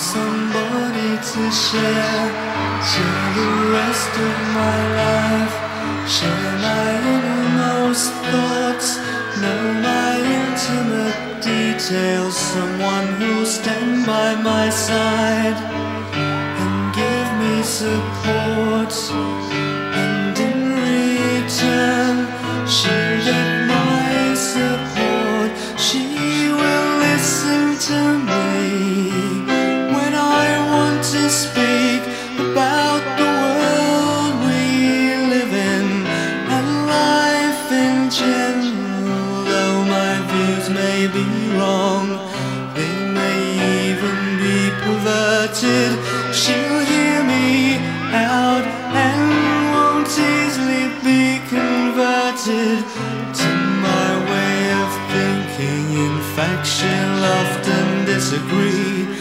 somebody to share. Share the rest of my life. Share my innermost thoughts. Know my intimate details. Someone who'll stand by my side And give me support. And in return She'll get my support. She hurted, she'll hear me out and won't easily be converted to my way of thinking. In fact, she'll often disagree.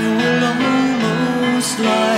I will almost lie.